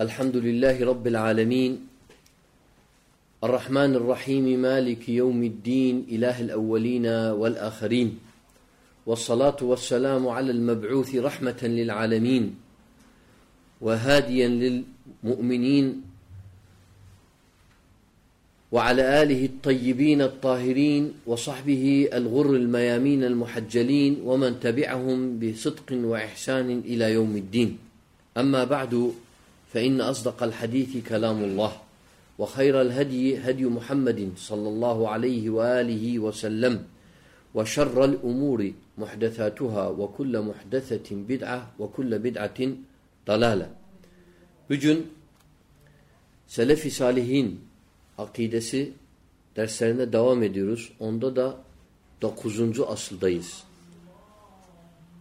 الحمد لله رب العالمين الرحمن الرحيم مالك يوم الدين إله الأولين والآخرين والصلاة والسلام على المبعوث رحمة للعالمين وهاديا للمؤمنين وعلى آله الطيبين الطاهرين وصحبه الغر الميامين المحجلين ومن تبعهم بصدق وإحسان إلى يوم الدين أما بعد فإن أصدق الحديث كلام الله وخير الهدي هدي محمد صلى الله عليه وآله وسلم وشر الأمور محدثاتها وكل محدثة بدعة وكل بدعة ضلالة بجن سلف صالحين akidesi derslerine devam ediyoruz. Onda da dokuzuncu asıldayız.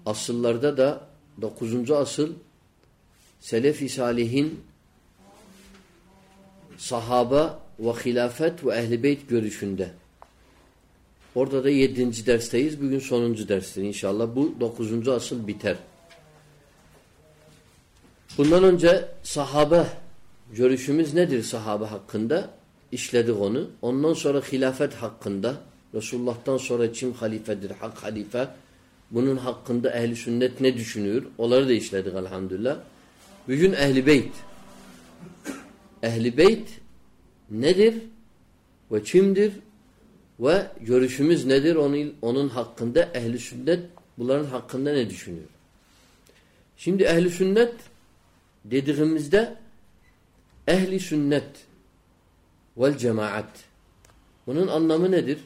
Asıllarda da dokuzuncu asıl Selefi Salihin sahaba ve hilafet ve ehli beyt görüşünde. Orada da yedinci dersteyiz. Bugün sonuncu derstir inşallah. Bu dokuzuncu asıl biter. Bundan önce sahabe görüşümüz nedir sahabe hakkında? İşledik onu. Ondan sonra hilafet hakkında. Resulullah'tan sonra kim halifedir? Hak halife. Bunun hakkında ehli sünnet ne düşünüyor? Onları da işledik elhamdülillah. وجن اہل بیت اہل بیت ندر و چمد و gyms ندر او حق کندہ اہل سنت بول حق کندہ ندرشن سند اہل سنترمس دہ اہل سنت و جماعت ودر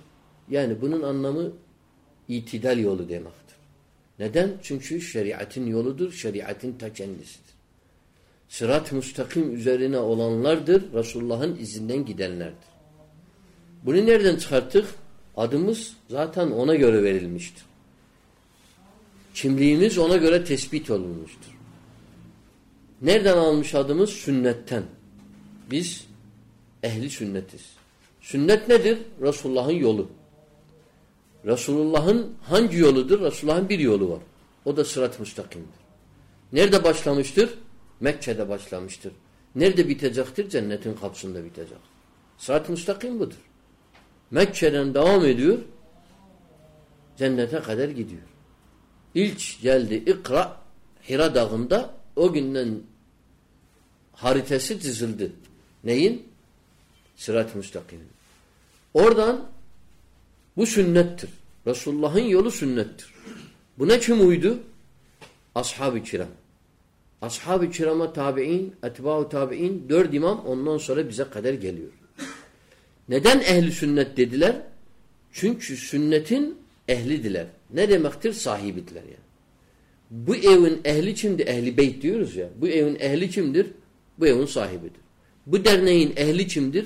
یعنی بونون ان نم ای دلود شری اتھند شری اتھن تھا چنس سرات مستقم رسول چھمبری سنت سنت سنت ندر رسول رسول اللہ رسول مستقم نیر دا بچہ مشتر میتھا اسلام مشتر نی دے بہ زختر زینت خوبصندہ بتا زخر سرا مستقم بدر موا می دیور زندہ قدر گدیور سنتر رسول اللہ سنتر بن چمد آس ہاؤ چرا اصحاب شرما تاب اتھاؤ تابہ این دماون صرب ذخر نہل سنت دلر چن ستن اہل دلر نختر صاحب اہل چم دہ اہل چمد باحبت برن اہل چمدر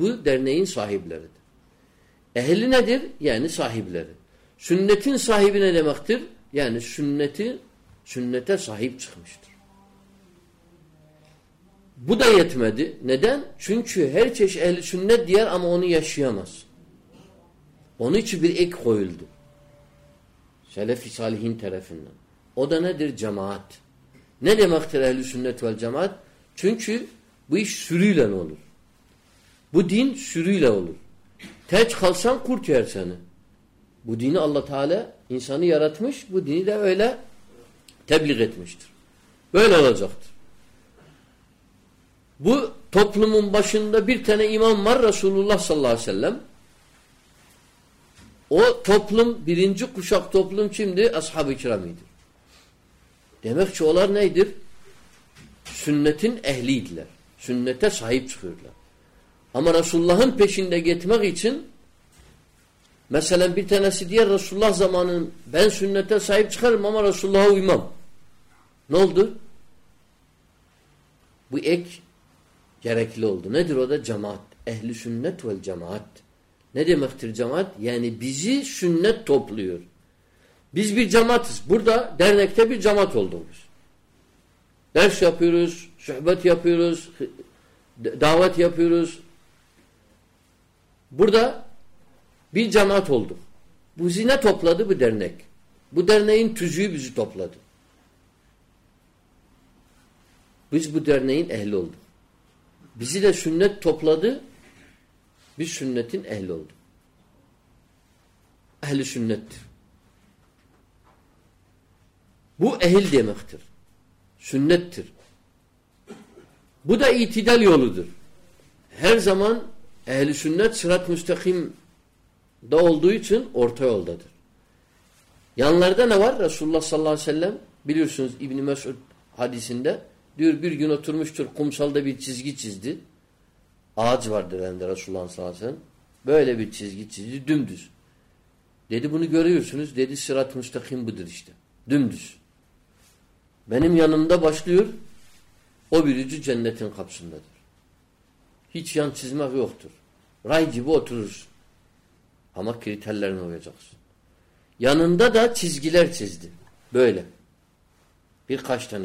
برن صاحب لرت اہل ندر یعنی صاحب لرت سنتن صاحب نختر یا سنت سنت صاحب بدہ نم چیش اہل سنت دیر امون یا شامس اونچی اکیل دسالح تھنہ دیر جماعت نمختر اہل سنت وال جماعت چن چھ بریو بین شروع لولو تھیچ خلسان کور چھیر سن بین اللہ تعالی انسان یا رتمش بین اہل تبل رتمشتر برتنہ امام مر رسول اللہ صلیم جونت سنت امرسول رسول مما رسول امام نولد جما جماعت جماعت یعنی دعوت یا پورس بردا جماعت بدر نہیں درن دو سُنے تفلادن اہل بو اہل دکھ سنتھر بو دا لی ہیر زماندہ نوارم سن سادی کم سال دے بیس گی چیز دے آج بار چیز گیس دس بن گرسنس دے دستاندا بس لر ابھی کھپسند رائج اتر ہمارے تھر ہوندا دا چیز دے بیلیا پھر کاسٹان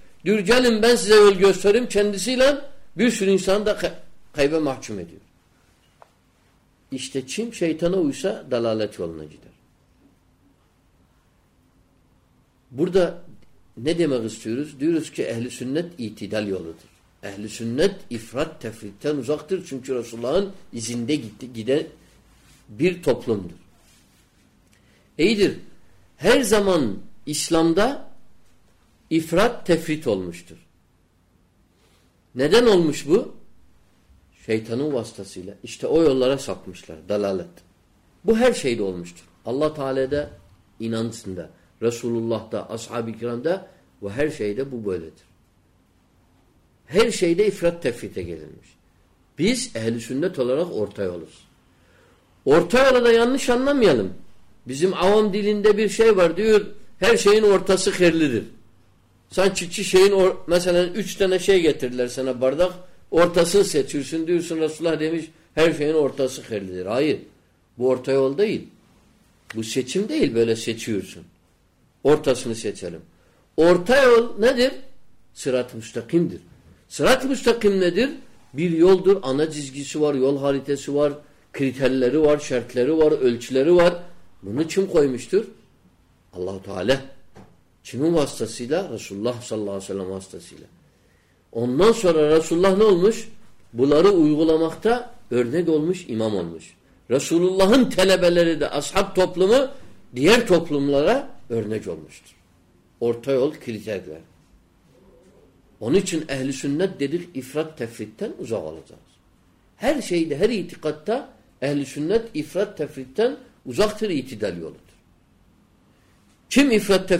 Diyor gelin ben size yol göstereyim. Kendisiyle bir sürü insan da kaybe mahkum ediyor. İşte kim şeytana uysa dalalet yoluna gider. Burada ne demek istiyoruz? Diyoruz ki ehli sünnet itidal yoludur. Ehli sünnet ifrat tefritten uzaktır. Çünkü Resulullah'ın izinde gitti, giden bir toplumdur. İyidir. Her zaman İslam'da شہی تھوسٹر اللہ تعالی دہان سندہ اللہ شہید seven سندا عورتہ اللہ عورتہ سنتا عورت ندر سرات مستخم در سرات مستخم ندر دور انسگی سور حارت لیرور شرط لیرو لیروار منتم کوشت اللہ تعالی وسطیلہ رسول اللہ صیلہ رس اللہ امام رسول اونی چن اہل سنت عفرتہ اہل سنت عفرتر چمرتر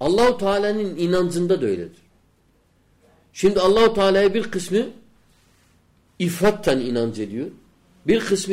اللہ اللہ تعالیٰ بالخسم عفرت بال قسم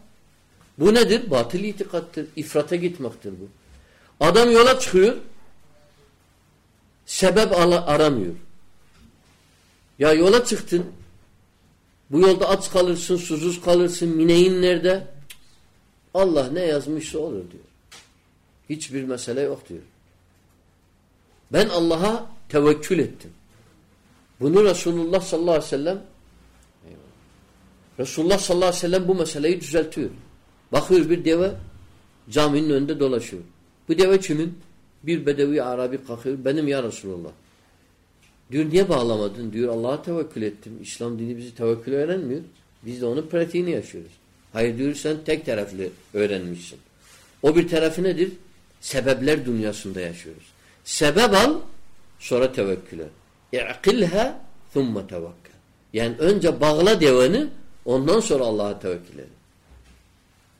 بو نا داتلی عفرت ادم یو نا چھب ارم یور یا بول تو ات خالر اللہ نیزم اللہ تھی بنو رسول اللہ صحیح رسول صحیح بخر دیوا جام دے دولہ شروع بد دی چھ بدیوی عربی بند یار اللہ دیر اللّہ تکلت اسلام تھی دنیا سندے سیبہ بلکل بغلہ دیوا سور اللہ تکل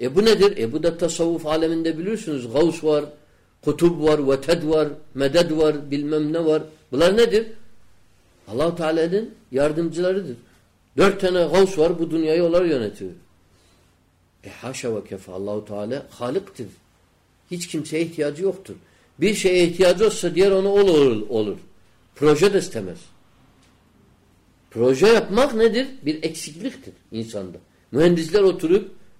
E bu nedir? E bu da tasavvuf aleminde biliyorsunuz. Gavs var, kutub var, veted var, meded var, bilmem ne var. Bunlar nedir? allah Teala'nın yardımcılarıdır. Dört tane gavs var, bu dünyayı onlar yönetiyor. E haşa ve kefa, allah Teala haliktir. Hiç kimseye ihtiyacı yoktur. Bir şeye ihtiyacı olsa diğer ona olur, olur. Proje de istemez. Proje yapmak nedir? Bir eksikliktir insanda. Mühendisler oturup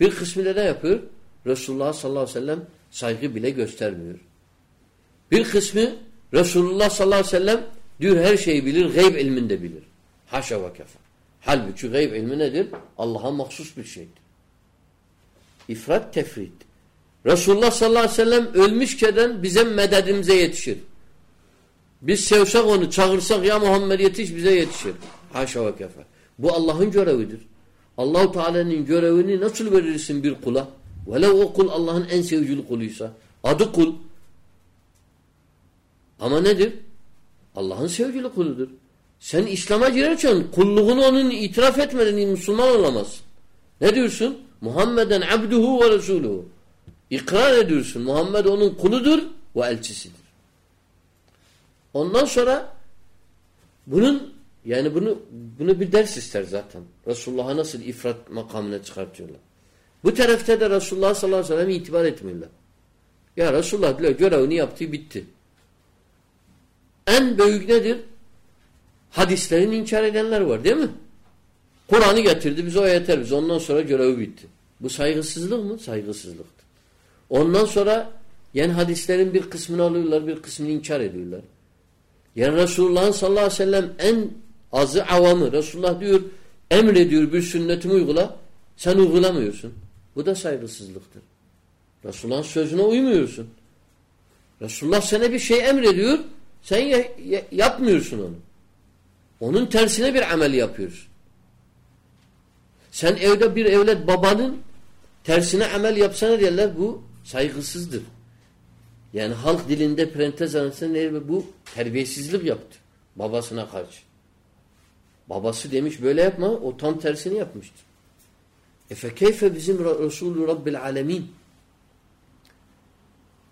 برقشم رسول رسول صدر اللہ تعالی اللہ سن محمد سن محمد رسول گاتا جڑا رسول آج آؤ میں رسولہ ایم ریڈیور تھولا سانگولہ میں رسولہ سنگا بی بن تھے بابا سمش بل ایپ ما اوتام تر سنی رسول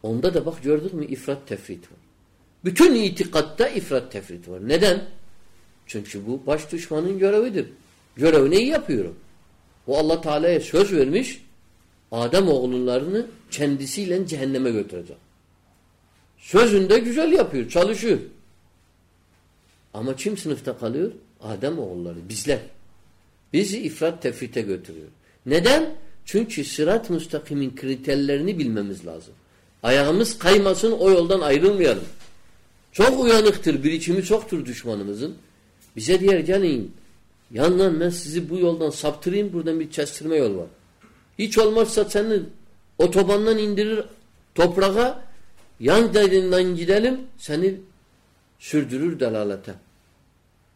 امدہ دبھ جو عفرت بتھا عفرت ہو دین چنچوش تشان جوراو جورے یہ پیور وہ اللہ تعالی سوچو ارمش آدم دینا پیور چل اما چم سنفتہ خال آدامات مسطا خولیر آئی مسائل اواندیمان دان محسوسان سب تھری بردان یہ چل مت پاندر تبراکا یہاں نیل سن سردر دالا لا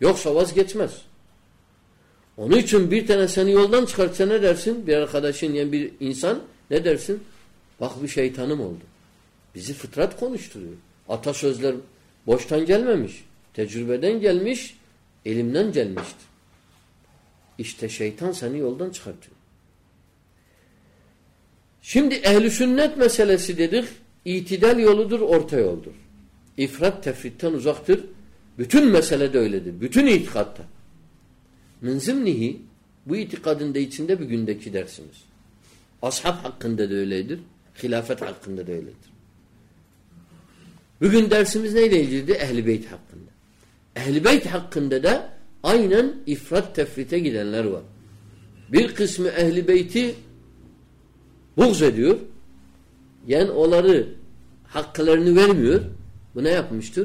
Yoksa vazgeçmez. Onun için bir tane seni yoldan çıkartsa ne dersin? Bir arkadaşın yani bir insan ne dersin? Bak bir şeytanım oldu. Bizi fıtrat konuşturuyor. Atasözler boştan gelmemiş. Tecrübeden gelmiş, elimden gelmiştir. İşte şeytan seni yoldan çıkartıyor. Şimdi ehli sünnet meselesi dedik, itidal yoludur, orta yoldur. İfrat tefritten uzaktır. مشلے درکات تھا نسم نیٹنڈ اصن دل بھگنڈار گیلسمائی inter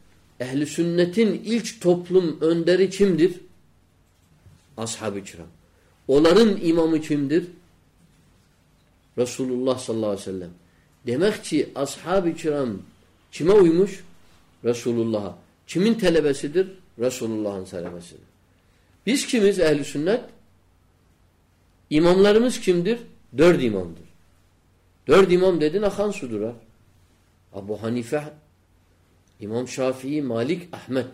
اہل سنتن تھوپلم در چھم اصحاب اول امام چھم در رسول اللہ صلی اللہ علم دماغ چی الابم رسول اللہ چھمن تھل صدر رسول اللہ اسمس اہل سنت امام لڑ چم در در در دما ہم دیدان سدرہ ابو حانی فہ امام شافی ملک احمد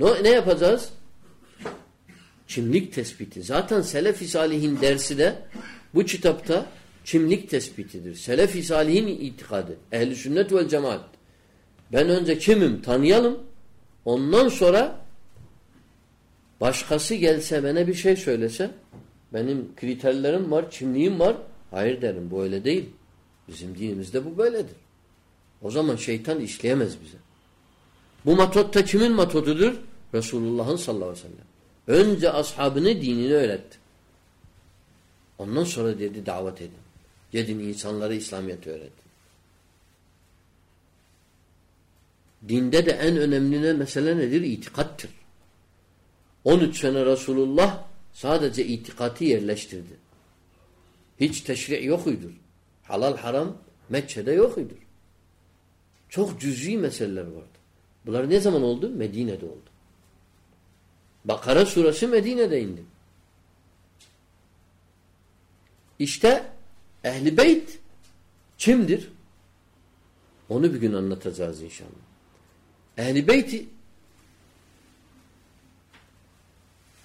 نو فضا چم لکس پی زن سیلفی سالی در سید بچ تبتہ چم نک تسبی سیلفی سالی جماعت بین چم تھنم اون سورا بشخیل سہ بشے سولی سہم کری تھل دیرم مر چمنی مر ہائر درم بولے دے جم دس لیمس بج وہ متویندھر رسول اللہ رسول اللہ حالال لڑنے سم دین دول بخارہ سورس سے مدی نہ دشتہ اہل چھم در ہونے بگن ان شام اہل بی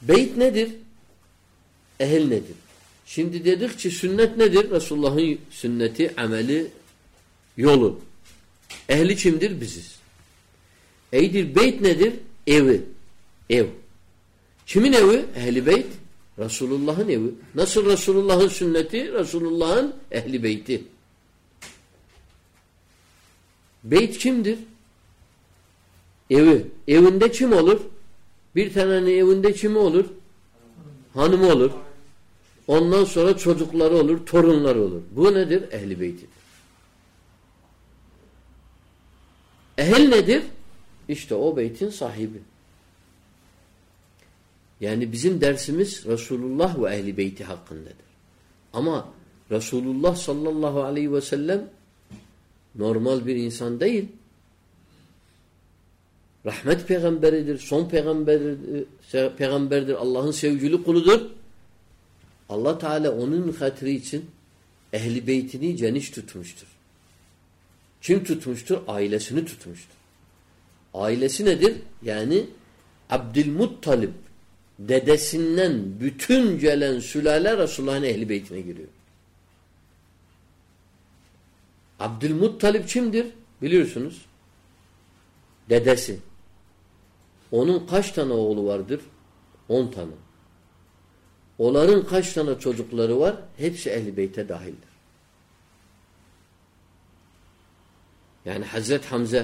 در اہل ندر چند سنت ندر رسول اللہ سنت ایمل یول اہل چھم در بزس ندر ایو ایو چمن ایو اہل بی رسول اللہ نسل رسول اللہ سنت رسول اللہ اہل بیم دے ہو مولر اون سرو سوچک لہ رہول تھور ندر اہل اہل ندر صاحب یعنی درسمس رسول اللہ اما رسول اللہ صلی اللہ علیہ وسلم نورمل بن انسان دہیل رحمت پیغمبر در سوم پیغمبر پیغمبر اللہ سیو اللہ تعالی خطری سن اہل چین تو دیر یعنی سنسانوار حضرت حمزہ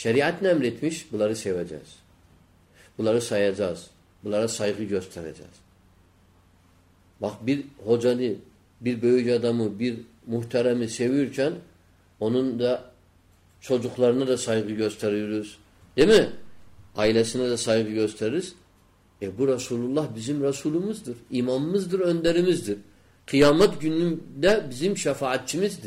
شہ ات نام ریتمش بلارے سیوا جاز بلارے سا جاز بلار سائقی چان اون دہ سوجائقست بزم رسول مزدور امام مزدور قیامتہ شفا اچ د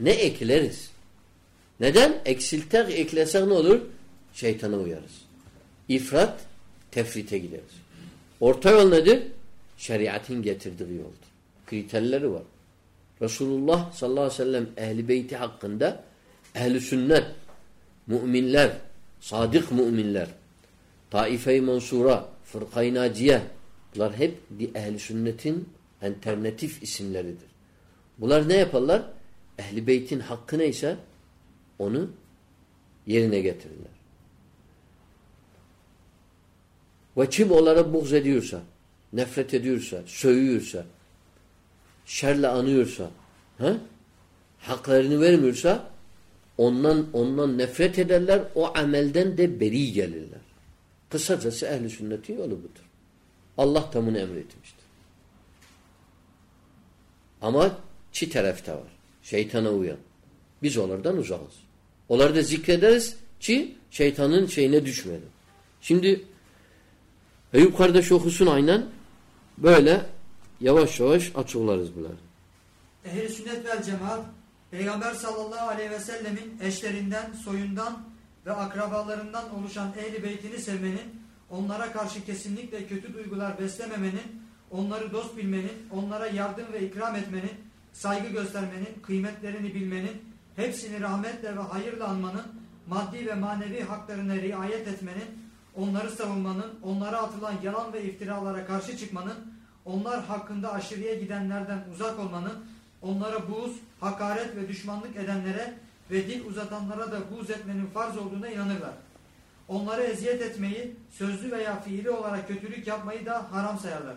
ne ekleriz? Neden? Eksilter eklesek ne olur? Şeytana uyarız. İfrat, tefrite gideriz. Orta yol nedir? Şeriatin getirdiği yoldur. Kriterleri var. Resulullah sallallahu aleyhi ve sellem ehli beyti hakkında ehli sünnet, müminler, sadık müminler, taife-i mansura, fırka-i naciye, bunlar hep ehli sünnetin alternatif isimleridir. Bunlar ne yaparlar? ہاکنے سرنے گرار بولار چیٹ Şeytana uyan. Biz onlardan uzağız. Onları da zikrederiz ki şeytanın şeyine düşmeyelim. Şimdi Eyüp kardeş okusun aynen böyle yavaş yavaş açıklarız bunları. Ehli sünnet vel cemaat Peygamber sallallahu aleyhi ve sellemin eşlerinden, soyundan ve akrabalarından oluşan ehli beytini sevmenin, onlara karşı kesinlikle kötü duygular beslememenin, onları dost bilmenin, onlara yardım ve ikram etmenin, saygı göstermenin, kıymetlerini bilmenin, hepsini rahmetle ve hayırla anmanın, maddi ve manevi haklarına riayet etmenin, onları savunmanın, onlara atılan yalan ve iftiralara karşı çıkmanın, onlar hakkında aşırıya gidenlerden uzak olmanın, onlara buğz, hakaret ve düşmanlık edenlere ve dil uzatanlara da buğz etmenin farz olduğuna inanırlar. Onlara eziyet etmeyi, sözlü veya fiili olarak kötülük yapmayı da haram sayarlar.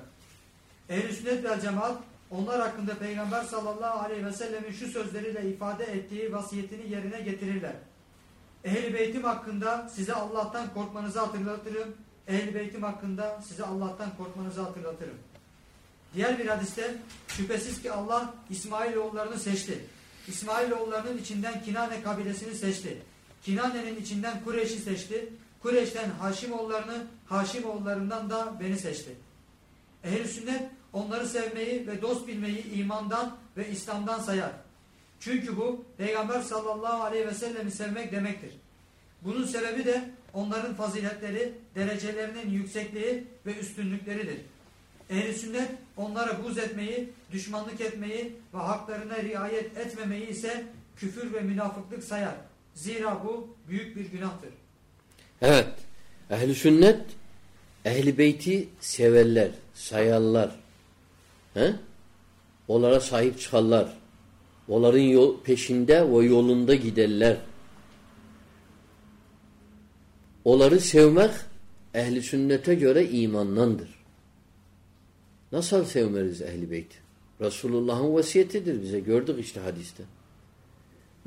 Ehl-i Sünnet ve Cemaat Onlar hakkında Peygamber sallallahu aleyhi ve sellemin şu sözleriyle ifade ettiği vasiyetini yerine getirirler. Ehl-i Beytim hakkında size Allah'tan korkmanızı hatırlatırım. Ehl-i Beytim hakkında size Allah'tan korkmanızı hatırlatırım. Diğer bir hadiste şüphesiz ki Allah İsmail oğullarını seçti. İsmail oğullarının içinden Kinane kabilesini seçti. Kinane'nin içinden Kureyş'i seçti. Kureyş'ten Haşim oğullarını, Haşim oğullarından da beni seçti. Ehl-i Sünnet ایماندان صلی اللہ اہل owner دشمن رعایت سیار صافرشن رسول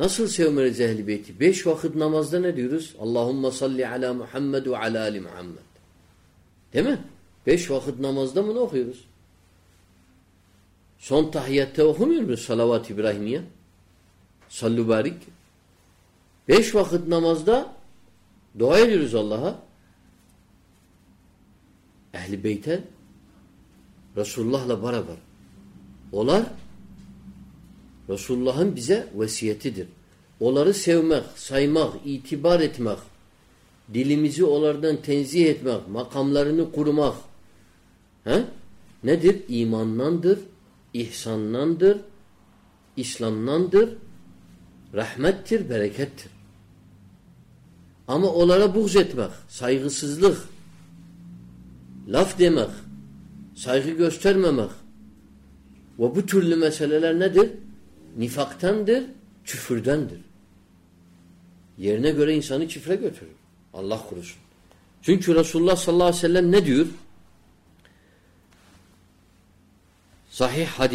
نسل save مرحل بے شخط نماز اللہ شخت نمزدہ سنتا ہمیشہ سلوا تھی براہمی سلو باری بھوک نامسدا در روزو اللہ اہل بھئی رسول برابر رسول ویسی اوار سو مخ سائماک ای بارماک دلیمجی الار دن جیت مخ مخت من در احسان ناندر اسلام ناندر بریک آما الاڑ بک جیت مخ سائیکل مخ سائیکرما مختلف چیفرائی اللہ خرس جن چورا صلاح صلور بسر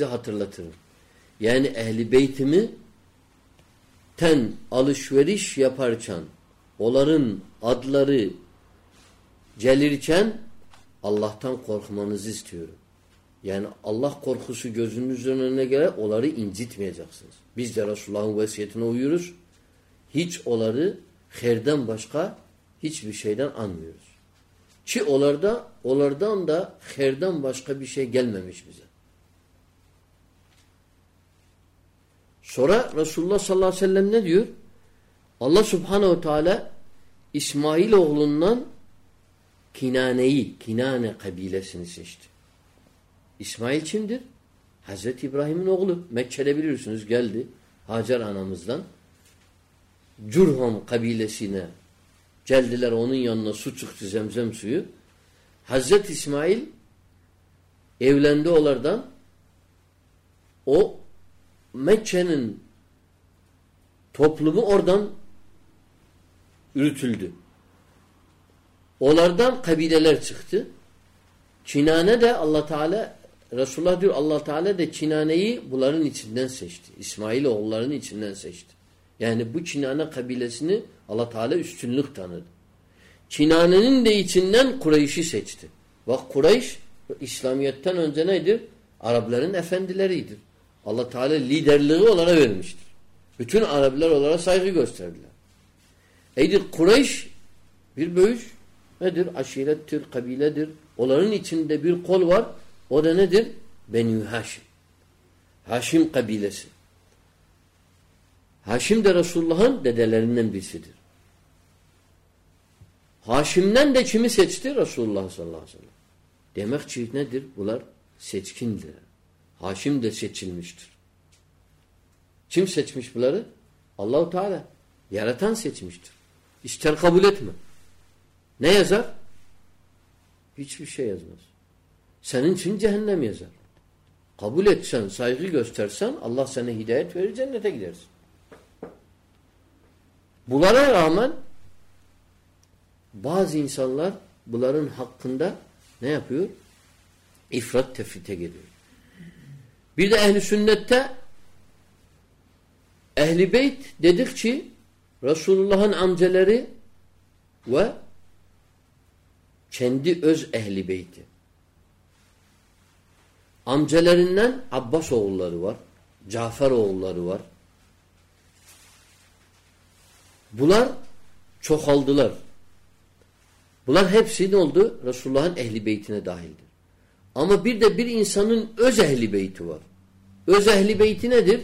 اللہ تم یعنی چندوریش یافار چن اولر ادلر جلی چان اللہ تم خورخ مان جس ہو سو غیر اولر این جت میزاس ہچ اولر خیر دم بشقا ہچ بشائی دانس چولر دا اولردہ امدہ خیردم بشقا بشائی گیل مشوز سور رسلم اللہ صبح اسماعیل کھینانئی کھینانہ قبیل اسماعیل حضرت ابراہیم حاضر احمد حضرت اسماعیل اولینڈر د متن تھفلو اور اردو او لردی چینے اللہ تعالی رسو اللہ اللہ تعالی دے چینی بولار اسمایل اولہ یا چین کبھی اللہ تعالی رسان چین خش اسلامیہ نئی ارب لرن اللہ تعالیٰ خرشن دیر وار ہاشم کبھی ہاشم دسول ہاشم دین رسول اللہ یار تھا نہیں ہزار ہدایت بولار باز ان شاء اللہ بلارن حق خندہ نہیں آپ عفرت سنت اہل دید رسول اللہ امجل چھند از اہل بیم جل عبا سولور جافر اولور بولر چھل دولر بولر حف رسول اہل امبیر اہل بیور ندر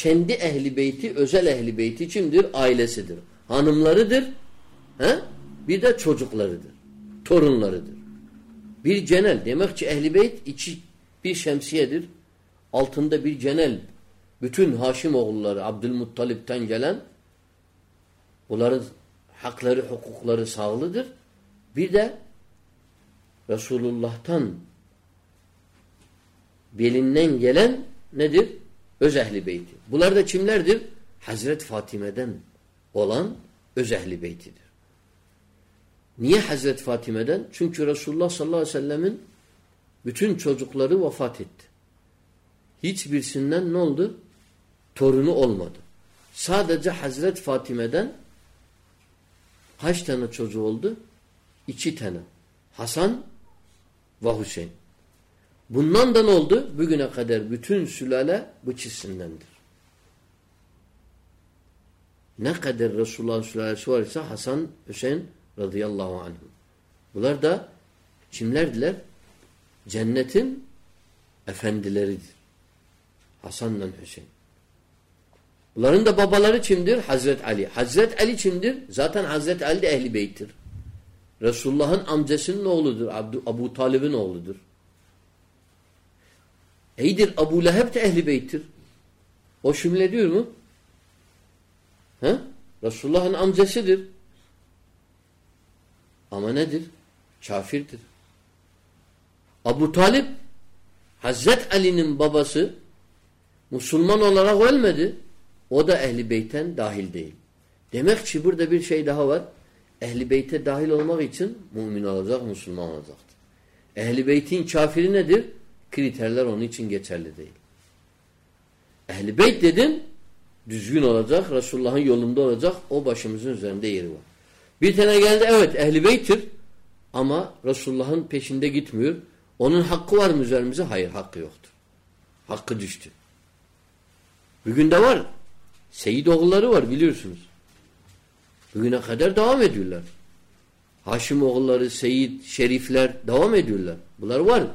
چھی اہل بی ازل اہل بیم دہ سدر اانم لردر چھوٹک لردر تھور لرد بی جینل نماچ اہل بیت یہ شمسی التھن دہ بی جنل بتون حاشمہ عبد المطلب تن جل حق لقل سول ددر بی دسول اللہ بلین نلین ازہ بلر شم لر دضرت فات میدان اولان اظہل نی حضرت فاتح میدان چم رسول اللہ ص اللہ وسلم بچ لرو و فاتحر سن نولد تھولمد سا دہ حضرت فات میدان حس تنہت چوز اولد یہ حسن و حسین بن دولد ب ن قدر بتن صنہ قدر رسول اللہ حسن حسین رضی اللہ چھمل دل جنت حسن حسین لہ بل چمد حضرت علی حضرت علی چھمدر ذات حضرت علی علی بیتر رسول اللہ عمجہ سن نول عبدال ابو طالب نولود ابو لہب سے اہل رسول امن شاہر ابو طالب حضرت علی نم ببا سے مسلمان الدا اہل تھن دا مف شبر دبی شاہی دہاور اہل داحل علما مسلمان اہل بین شاہر ندر چنگیت رسول حقوق حق دئیلر ہاشم اغل شریف لوا میڈر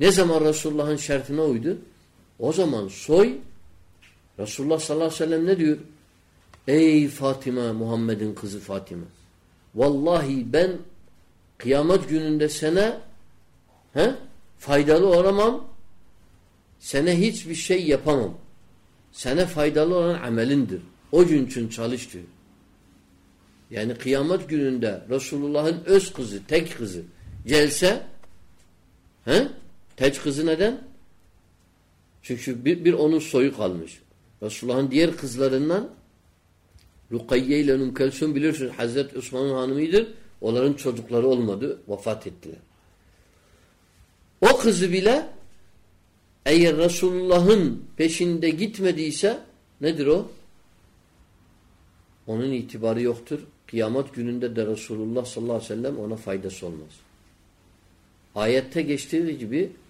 نظام رس اللہ شرط نئی اوزمان سوئی رسول صن اے فاطمہ محمد خض فاطمہ والل بین قیامت گینندہ سنہ فائدہ لم سہ وشی یافامم سنے فائدہ الحمن املدر اوجین چند سالشتر یعنی قیامت گیندہ رسول اللہ عس خزہ تھک خزہ تجنس رسول رسول رسول اللہ صلاح فائدہ سول آئی گیسٹ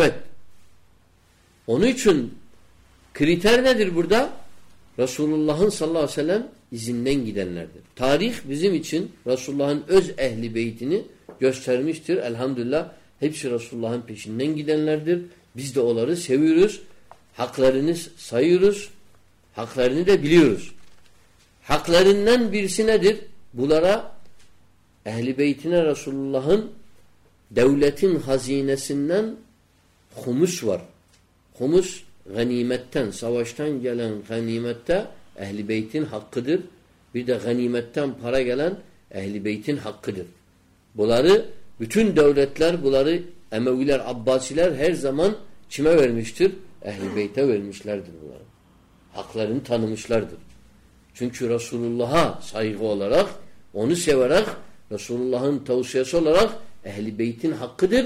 ندر بردا رسول اللہ صحم نئی گیدین تاریخ رسول الحمد اللہ رسول حقلس حقلاری حقلاری رسول اللہ حاضین حمس غ غ غ غ غنی متن سوشتھن غلن غنی مت اہل بی حق در وا غنی متن فارا گیلن اہل بیق قدر بولار بولار عبا سیل ہیر زمان چیما ورشتر اہل مشل حق لڑ چونچو رسول اللہ سائغ اون سی ورك رسول اللہ سیث و لڑ اہل بی حق قدر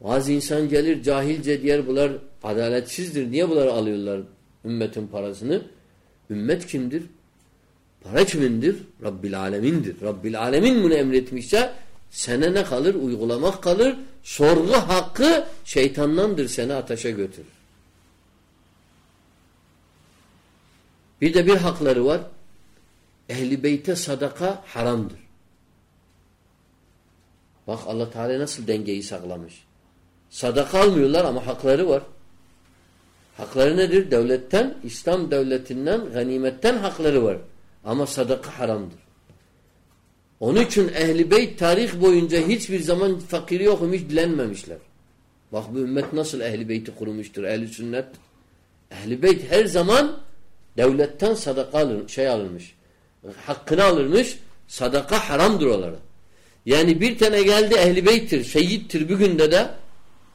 Bazı insan gelir cahilce diğer bunlar adaletsizdir. Niye bunları alıyorlar ümmetin parasını? Ümmet kimdir? Para kimindir? Rabbil alemindir. Rabbil alemin bunu emretmişse sene ne kalır? Uygulamak kalır. Sorgu hakkı şeytandandır seni ateşe götürür. Bir de bir hakları var. Ehli beyte sadaka haramdır. Bak Allah Teala nasıl dengeyi saklamış. Sadaka almıyorlar ama hakları var. Hakları nedir? Devletten, İslam devletinden, ganimetten hakları var. Ama sadaka haramdır. Onun için ehl Beyt tarih boyunca hiçbir zaman fakiri yokum, hiç dilenmemişler. Bak bu ümmet nasıl ehl Beyt'i kurmuştur, ehl Sünnet. ehl Beyt her zaman devletten sadaka alır, şey alırmış, hakkını alırmış, sadaka haramdır olarak. Yani bir tane geldi ehl-i beyttir, seyyittir bir günde de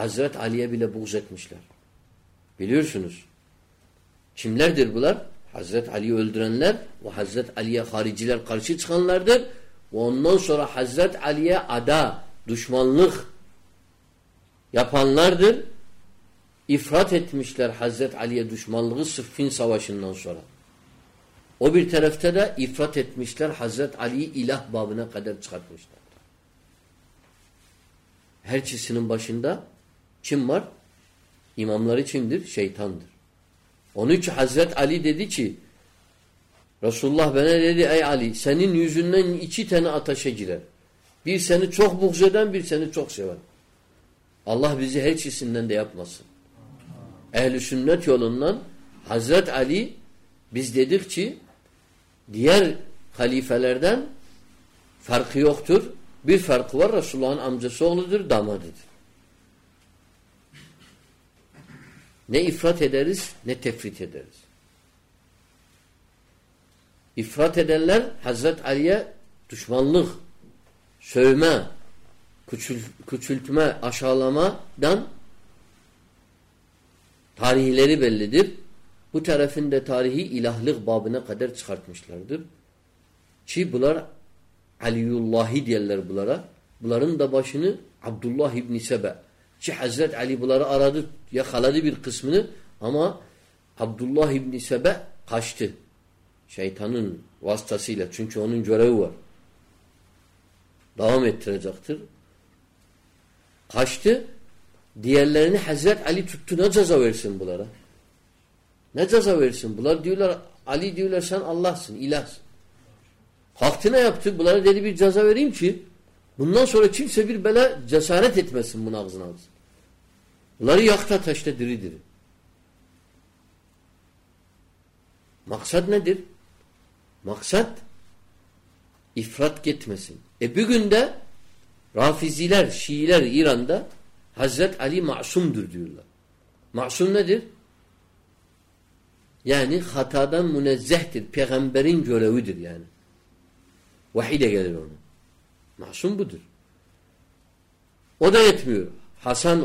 حضرت علی blur حضرت حضرت علیمان حضرت علیم باشندہ امام نیم در شاہی اونچ حضرت علی دیدی رسول اللہ حضرت علی بید دھیر خلی فلردان فرقی اختر بیر فرقور رسول ne ifrat ederiz ne tefrit ederiz. İfrat edenler Hazret Ali'ye düşmanlık, sövme, küçültme, aşağılamadan tarihleri bellidir. Bu tarafında tarihi ilahlık babına kadar çıkartmışlardır. Ki bunlar Aliullahi diyenler bunlara. Bunların da başını Abdullah İbni Sebe'ye حضرت علی بلارا خلاد اما عبد اللہ صبح خشت وشت حضرت علی نزاور سمارا نزاور علی دل ہفتہ جزوری حسم نیم Pirenne ماسم بدھر ہسان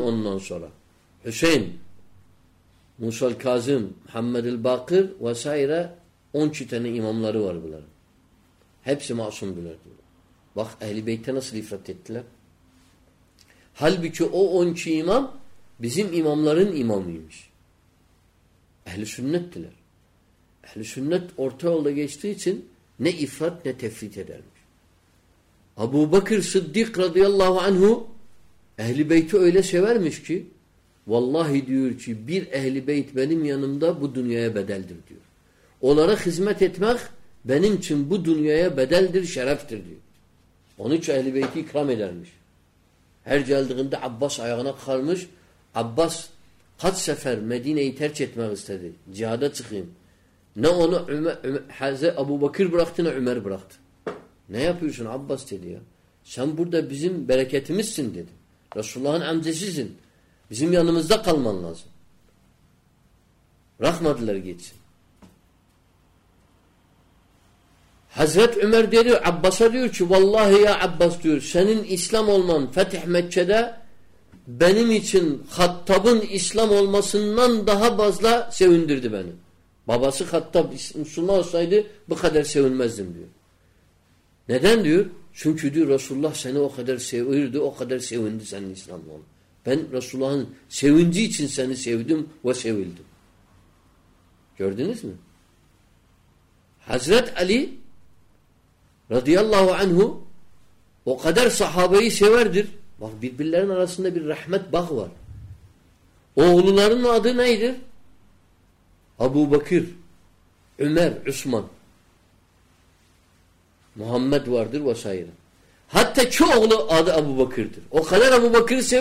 حسینسل خاظم حمد البر وسائرہ اونچی امام لارو لاسم بلر وق اہلفرت حل بچو او اون چی امام بچم امام لارن امام اہل سنت سنت ارتھو لگے نی عفرت ابو بکیر صدیق رنہ اہل مش چی شرفل حد سفیر نمازیات زمانہ مخل ملنا سخ مت لگی س حضرت عمر دیر عباس و اللہ عباسور سین اسام فتح احمد بین سن خط اس بابا سکر سم چی رس اللہ سی سین اس رسم دزرت علی رحمت محمد اکبر ابو بخر ازغر ابو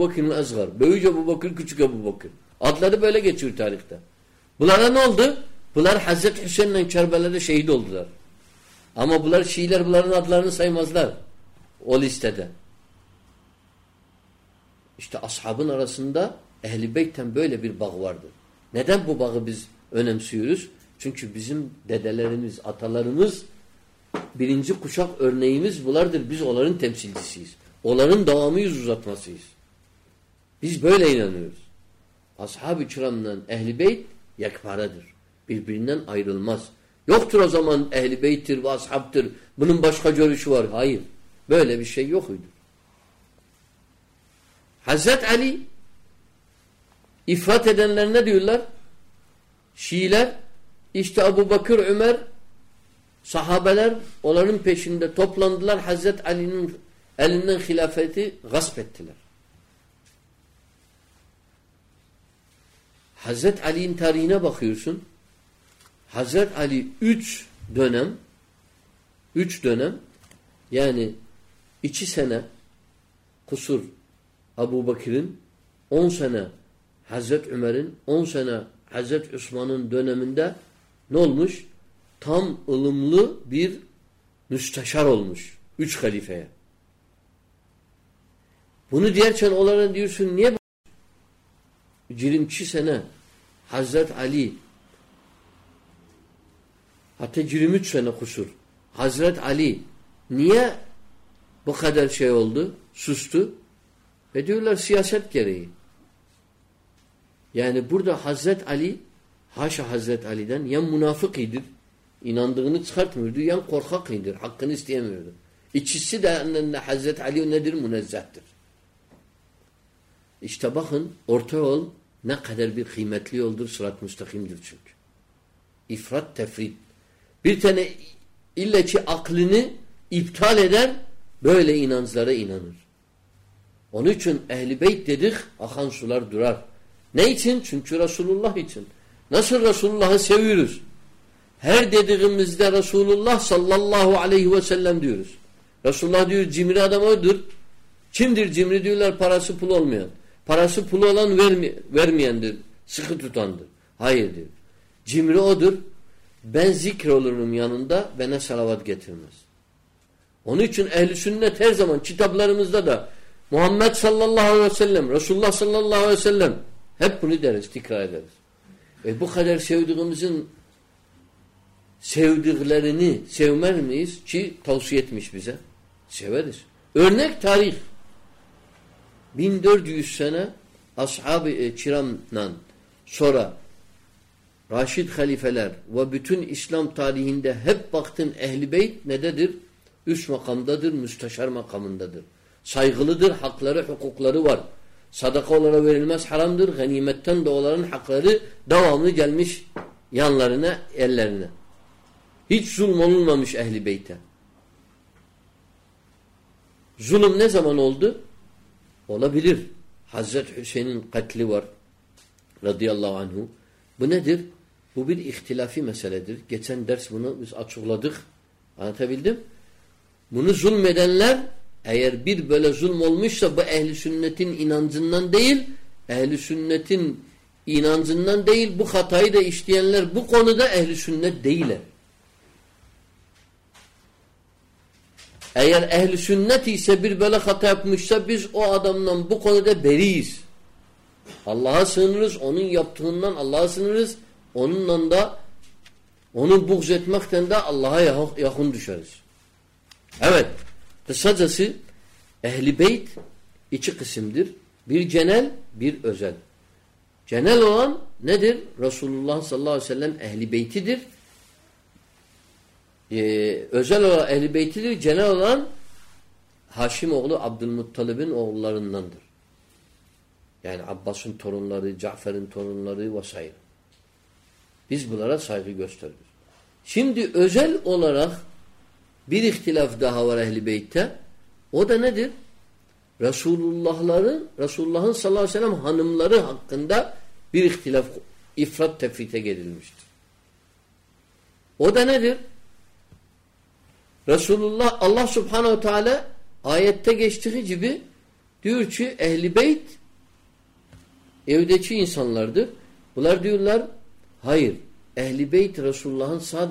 بکیرا نولدار حضرت حسین شہید مزلار یہ تو اصہ برا سندہ اہل بم بغور سورس چونکہ بزم بریز کشاک ارنس بولردر تم سی اول دس بج بین اصحابرمس یوق تو روزمان اہل بر وسحافت بنم بش خجور بول شاہ حزر علیمر حضرت یا ابو بکرین او سنا حضرت نا خصور حضرت بخاد سیاست حضرت علی حاشہ حضرت حضرت اہل نیچن رسول اللہ رسول چھ اہل زمانے محمد صلی اللہ وسلم سائکلر ہاکلے ککلر سادا کو لار سارا در گاندوارا نا ہل مش آئی زمانہ در بوبیرلافی مسیادر Eğer bir böyle zulm olmuşsa bu ehli sünnetin inancından değil, ehli sünnetin inancından değil bu hatayı da işleyenler bu konuda ehli sünnet değiller. Eğer ehli sünnet ise bir böyle hata yapmışsa biz o adamdan bu konuda beriyiz. Allah'a sığınırız, onun yaptığından Allah'a sığınırız, onunla da onu buğz etmekten de Allah'a yakın düşeriz. Evet. ہاشم عبد المطل یعنی عباس وسائل بیرا نظر رسول اللہ رسول رسول اللہ اللہ صبح آیت لرد رسول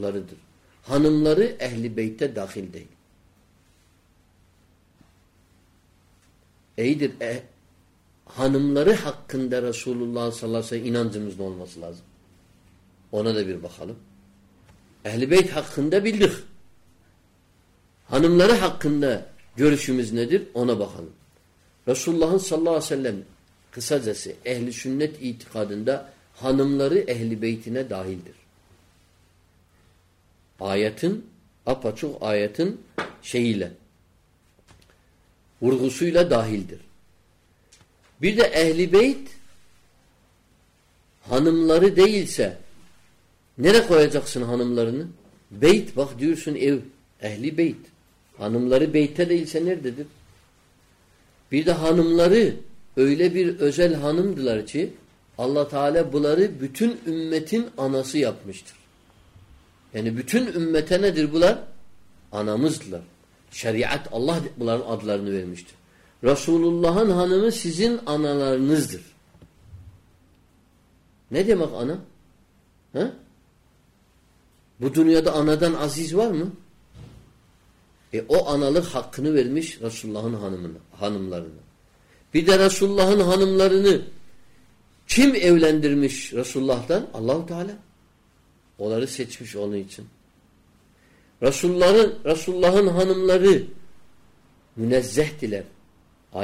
لرد رسول اللہ صلہ بہالمار بہل رسول صل سلمس آیتھن ا پ آیتن شہیل ارگو سیل داحل در بی ایہل ہنم لر دل سہ نیر سن ہنم لرنے وخ دیو سن اہل بیانم لر دل سا بیان لرم دلچہ اللہ تعالیٰ بلر بتھن سی اپ یعنی رسول اللہ دن بتن آزیز والے او عنا حق نہ رسول پی دا رسول رسول اللہ اللہ تعالیٰ اول سچن سن رسول رسول ذہتی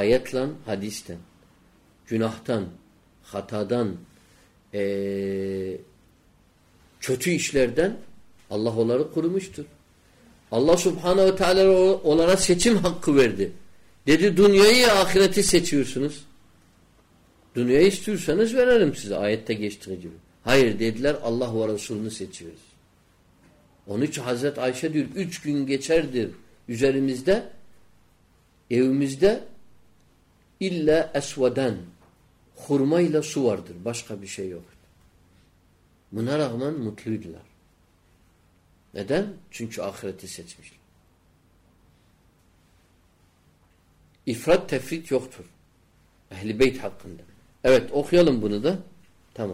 آیت لہن حادیث دن جناہ دن چھت اشل دن اللہ عل قرم اللہ صبح سچم حقبر دنیا آخرت سچو سنس دنیا آیت تگ اللہ منہرحمان بے بہ تھام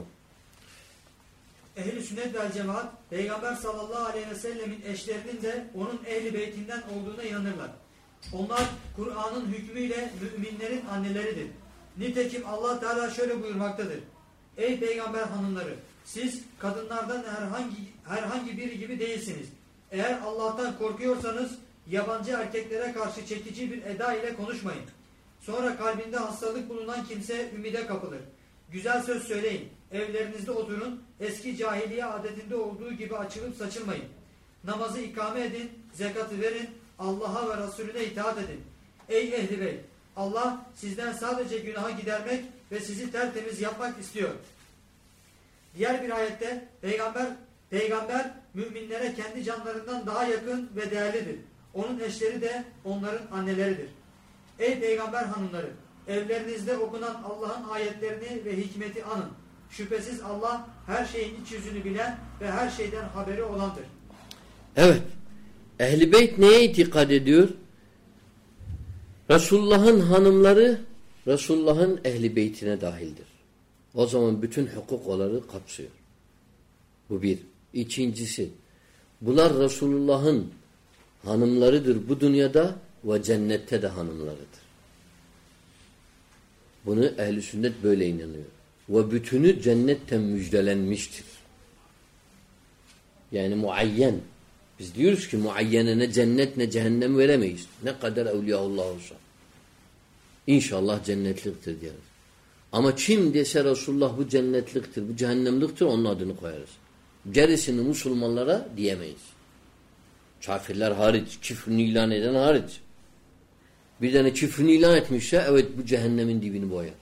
ehl-i sünnet vel cemaat peygamber sallallahu aleyhi ve sellemin eşlerinin de onun ehl beytinden olduğuna inanırlar. Onlar Kur'an'ın hükmüyle müminlerin anneleridir. Nitekim Allah Teala şöyle buyurmaktadır. Ey peygamber hanımları siz kadınlardan herhangi, herhangi biri gibi değilsiniz. Eğer Allah'tan korkuyorsanız yabancı erkeklere karşı çekici bir eda ile konuşmayın. Sonra kalbinde hastalık bulunan kimse ümide kapılır. Güzel söz söyleyin. Evlerinizde oturun. Eski cahiliye adetinde olduğu gibi açılıp saçılmayın. Namazı ikame edin. Zekatı verin. Allah'a ve Resulüne itaat edin. Ey ehli bey, Allah sizden sadece günaha gidermek ve sizi tertemiz yapmak istiyor. Diğer bir ayette peygamber Peygamber müminlere kendi canlarından daha yakın ve değerlidir. Onun eşleri de onların anneleridir. Ey peygamber hanımları! رس اللہ ہانم لر رسول اوزام بچن حقوق اول خپسوربیر ایسد بولار رسول اللہ ہانم لردہ و جنتہ Bunu ehli sünnet böyle inanıyor. Ve bütünü cennetten müjdelenmiştir. Yani muayyen. Biz diyoruz ki muayyene ne cennet ne cehennem veremeyiz. Ne kadar evliyaullah olsa. İnşallah cennetliktir diyoruz. Ama kim dese Resulullah bu cennetliktir, bu cehennemliktir onun adını koyarız. Gerisini Müslümanlara diyemeyiz. Çafirler hariç, küfrünü ilan eden hariç. Bir tane küfrünü ilan etmişse evet bu cehennemin dibini boyar.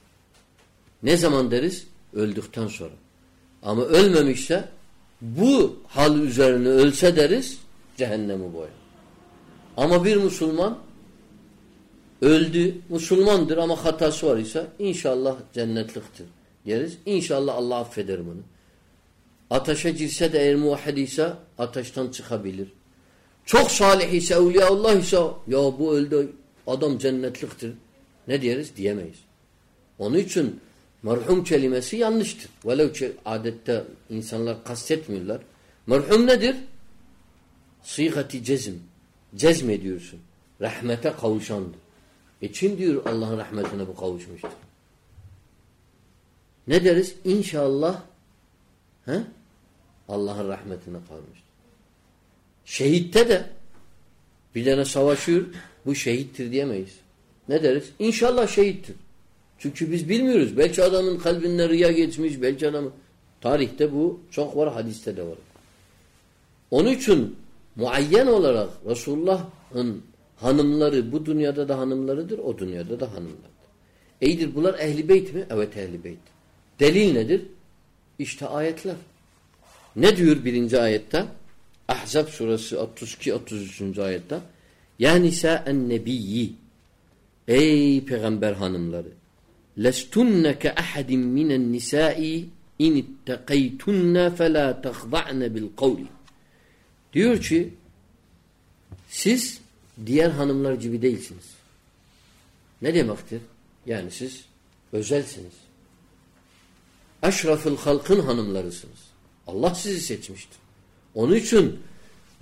Ne zaman deriz? Öldükten sonra. Ama ölmemişse bu hal üzerine ölse deriz cehennemi boyar. Ama bir Müslüman öldü, Müslümandır ama hatası var ise inşallah cennetliktir deriz. İnşallah Allah affeder bunu. Ateşe girse de eğer muvahhid ise ateşten çıkabilir. Çok salih ise, evliyaullah ise ya bu öldü انشا اللہ اللہ رحمت شہید تھے بھ شہید ان شاء اللہ حادث رسول yani ise en nebiyyi ey peygamber hanımları lestunneke ahadim minen nisai in ittekaytunne felâ tehva'ne bil kavli diyor ki siz diğer hanımlar gibi değilsiniz. Ne demektir? Yani siz özelsiniz. Aşrafı'l halkın hanımlarısınız. Allah sizi seçmiştir. Onun için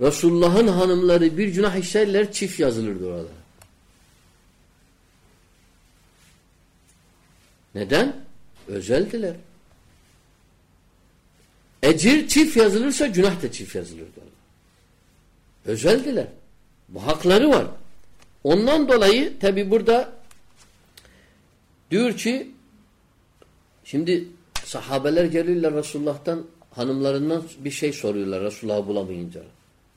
رسول فیاض بہن طلائی صاحب رسول sorry اللہ رسول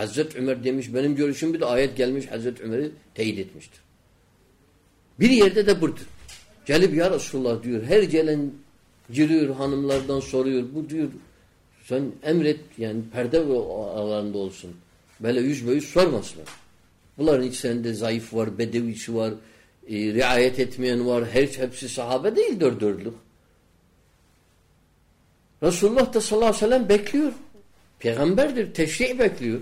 حضرت عمر آیت jail حضرت عمر صاحب رسول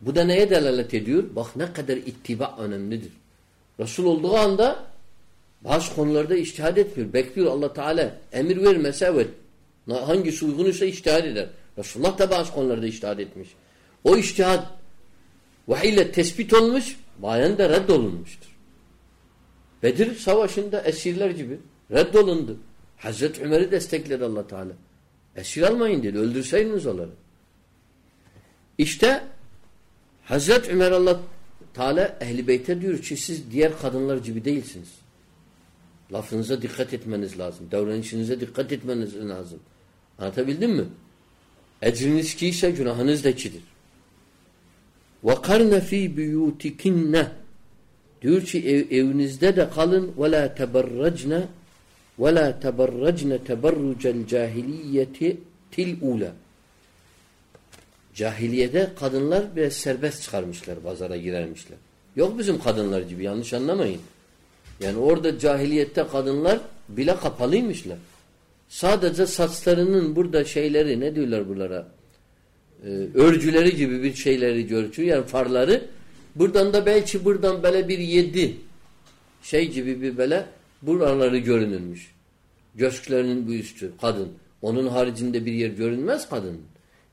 Bu da neye delalet ediyor? Bak ne kadar ittiba önemlidir. Resul olduğu anda bazı konularda iştihad etmiyor. Bekliyor Allah Teala. Emir vermese evet. Hangisi uygun ise iştihad eder. Resulullah da bazı konularda iştihad etmiş. O iştihad vahiy ile tespit olmuş bayan da reddolunmuştur. Bedir savaşında esirler gibi reddolundu. Hazreti Ömer'i destekledi Allah Teala. Esir almayın dedi. Öldürseydiniz onları. İşte bu Hazret Ömer Allah Teala Ehl-i Beyt'e diyor ki siz diğer kadınlar gibi değilsiniz. Lafınıza dikkat etmeniz lazım. Davranışınıza dikkat etmeniz lazım. Anlatabildim mi? Ecriniz ki ise günahınız da kidir. وَقَرْنَ ف۪ي بِيُوتِكِنَّ Diyor ki ev, evinizde de kalın وَلَا تَبَرَّجْنَ وَلَا تَبَرَّجْنَ تَبَرُّجَ الْجَاهِلِيَّةِ تِلْعُولَ جاہلی لہ سربیسل قدم لر جب جاہلی سات سر شاہی شاہیلری فرلار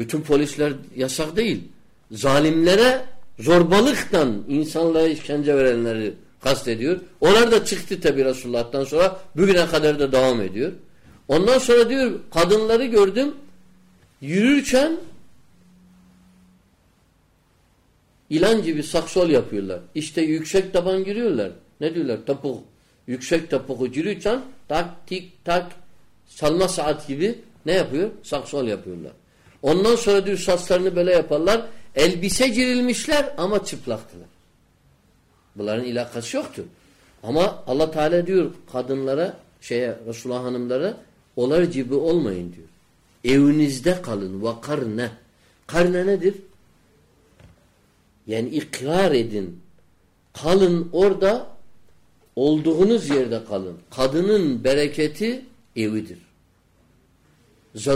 بچوں police والی اپلکل نہیں پور سولی Ondan sonra diyor saçlarını böyle yaparlar. Elbise girilmişler ama çıplaktılar. Bunların ilakası yoktu. Ama Allah Teala diyor kadınlara şeye Resulullah hanımlara onlar gibi olmayın diyor. Evinizde kalın. Ve karne. Karne nedir? Yani ikrar edin. Kalın orada olduğunuz yerde kalın. Kadının bereketi evidir. Duha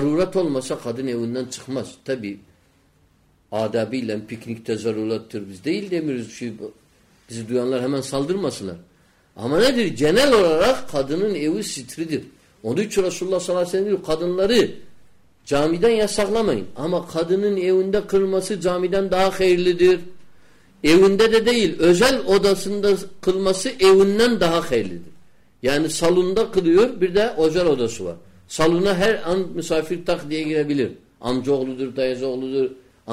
در دے دلانس سالونہ ہے مسافر تخرا blur ہم جو نال ہے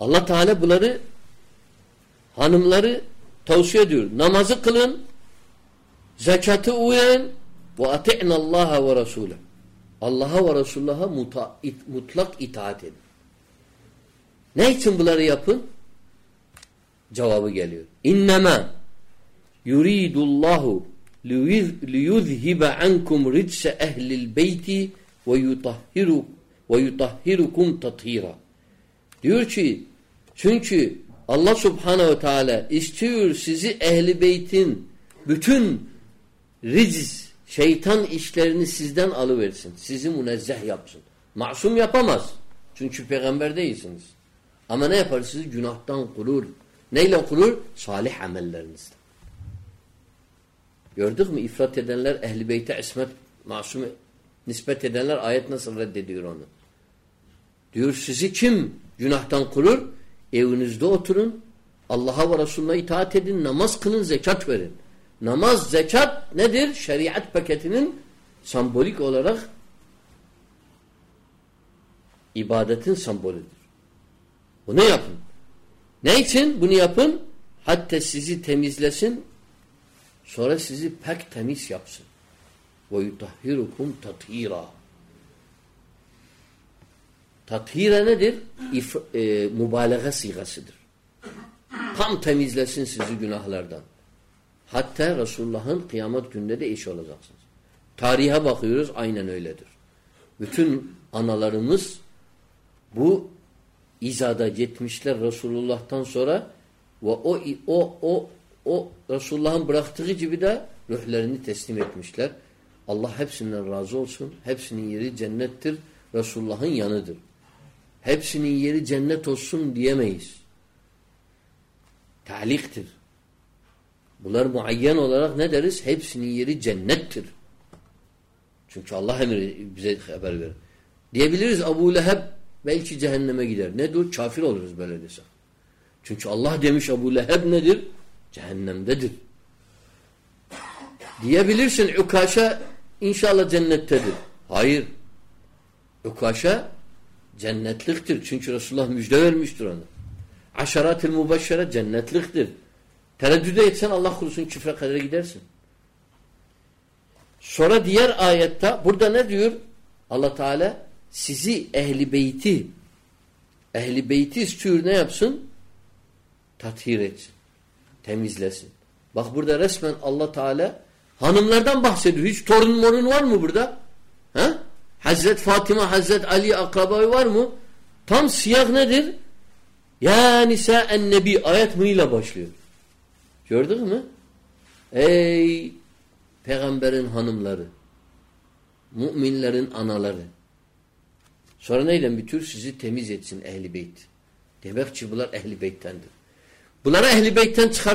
اللہ تعالیٰ ہنمل نماز کلن زیات ان رسول اللہ تھمبل جواب اللہ سبان شیتن سلور سن سیم انہیا معیغر عفرت نسبتم جناب دھرن اللہ ورسم نمس نماز جیچاتی بادنیا موبائل رس اللہ رسول اللہ اللہ رازو سن حفنی جنتر رسول شاہ جنت لسر اشراطرہ جنت لکھ اللہ تعالی اہل بخب اللہ تعالیٰ حضرت فاطمہ حضرت علی اقبا در یا مغام درن لارن بیٹ بلر ایٹر بولار احلی بہتانے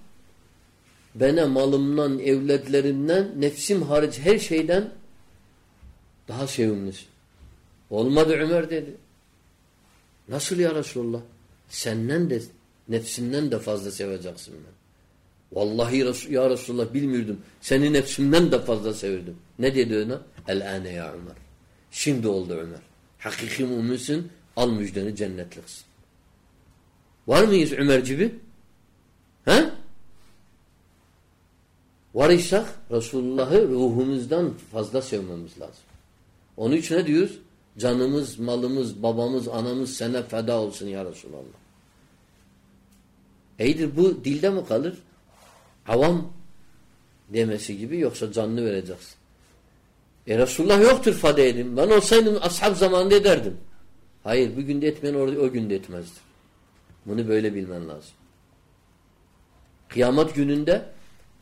بینا معلوم نان سم حن بہ سم سول عمر نسل یارن سی عمر حقیقی عمر جب وئی شخ رسل روح فضل سیون لاز اونچا جن مل مز ببام سنا فداسن رسول اللہ دل دہ مخل عوامی یوقسا زنج اے رسول اللہ تر فتح دن سم سخ زمان دے درد گھم لاز قیامت گیندہ رسولر اصل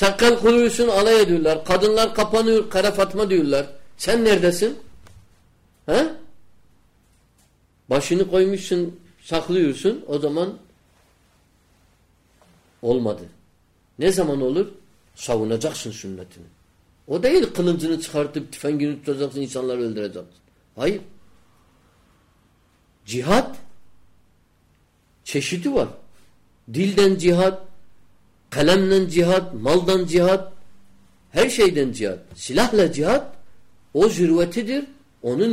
سرکار کو کدنرسن باشین کو ساکلیمان ساؤنا جگہ جی ہاتھ چھشیتی جیحاد خلم جیحاد ملدان جی ہاتھ ہے جہاد سیلاخ جیہاد او زیروا چی دیر اونوں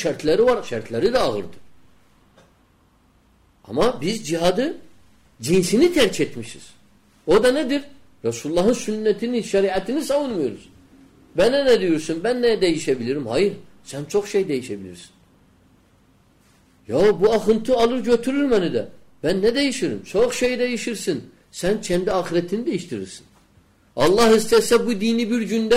شٹل شٹل ہما زیادہ جینس نتم رسول شاہی دہ یہ سن سین آخرت اللہ جن دہشم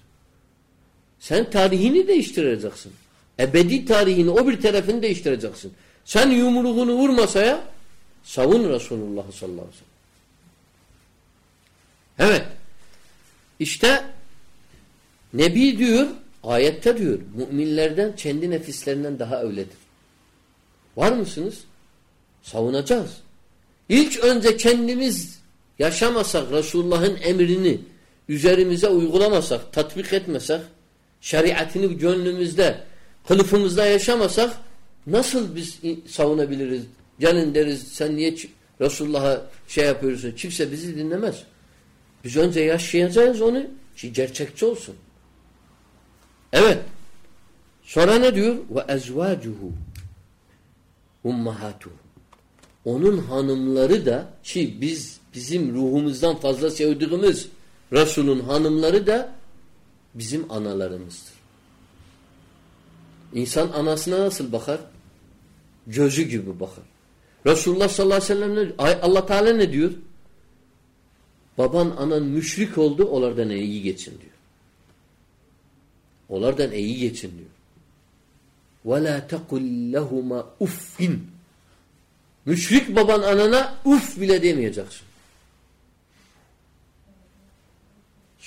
سن تھینی دےتر تھری سنگھ سو رسون اللہ دن اس میں سنس سونا چیل چھ چند یا شام رسول شہ اتنس دہ حلف اف نسل رسول اونم لاسم روحو مس فضل رسول ہانم لردا بنا ان بخار جز بخار رائے اللہ تعالی نے ببانقولقبان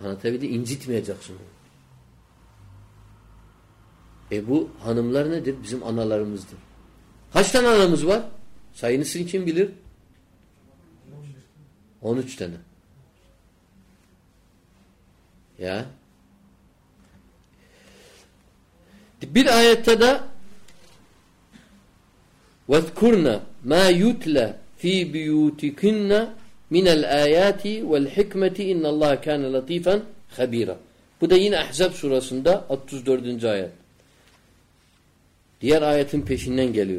بج وہ سہی نسم بلر ہونا می نل آیا تھی متھیلفان خبیرہ با احزب صورہ سند اتر زائات یار آیتھن پھیشن گیل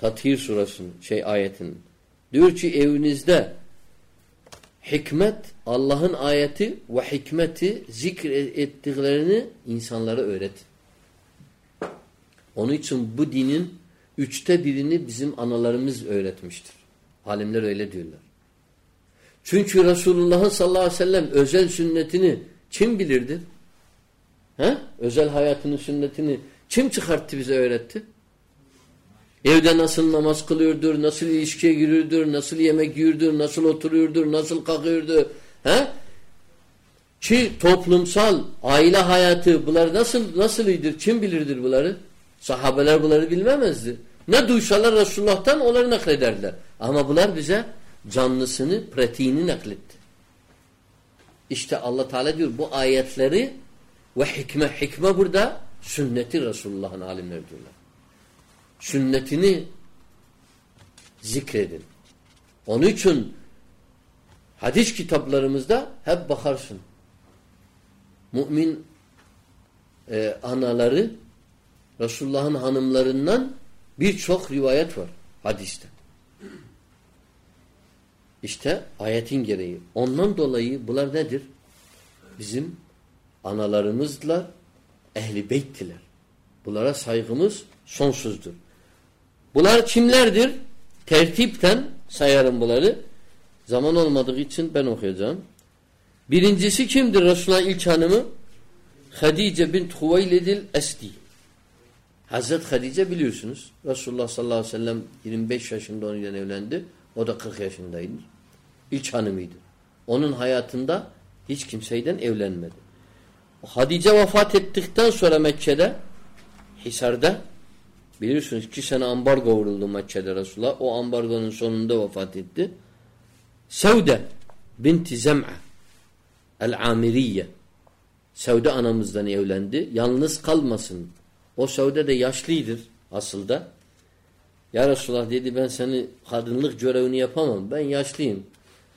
تتھی سورہ سن آیتنز دیکمت اللہ آیات ویک متھ ذکر اِنسان لڑت اونی چم بین اللہ چھن چھ رسول نسل آئیل نسل بلر در بولار نہ رسول نہ جان سرتھی نقلت اللہ تعالیٰ بردا سُننے تین رسول سننے تین پنچن حدیش کتاب لرم دا ہب بخار سنر رسول ریوایت و حد اسٹا آیا ان لے بلال بلارا مس سنسوس بلار در سائر بولار پینو جامن جیسیم در رسنا جبائل خاد رسو اللہ سلسلام می دونوں حدیج وفات وفات دہ یا رسولین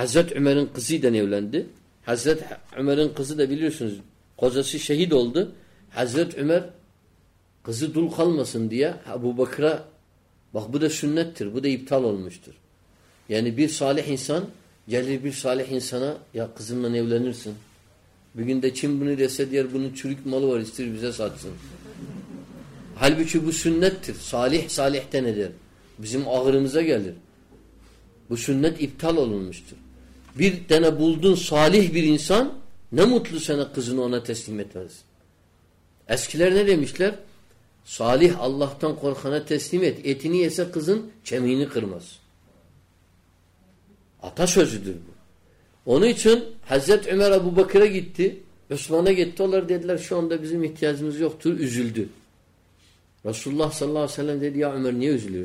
حضرت عمر حضرت عمر ابلی سن خوضہ سے شہید الد حضرت عمر حضرت الخل مسندیا حب و بکرا بہبودہ سنتہ عبطالمشتر یعنی بیر صالح بیر صالحہ یا قزم سن بند یا چرک مولور حلبی بسنت صالح صالح بم آغرزہ بشنت عبطالمشتر بولدین سالح بر انسان نتل سنہ کزن ونہ تسلیمی نیم لر سال اللہ تم کور خانہ ایسنی سہن چھما اتہ سو دونچ چھن حضرت امیر ابو بخیر اس وقت رسول اللہ صلی اللہ علیہ امر نیزل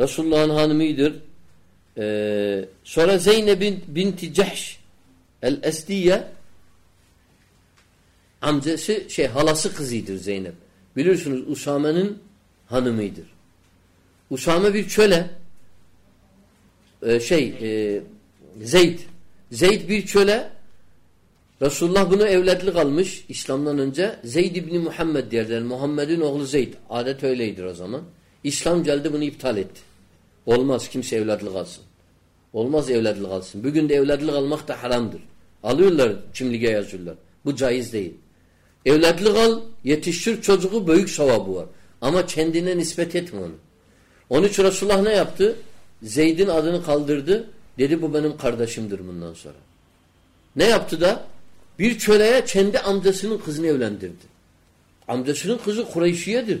رسول رسول اسلام محمد محمد رضحمن اسلام جلدی اولاد لگ ماس ایولہ بہ سواب نئی ابتدے ادھن کال درد دے در نو سر نی ابتہ آمدرس نجنس در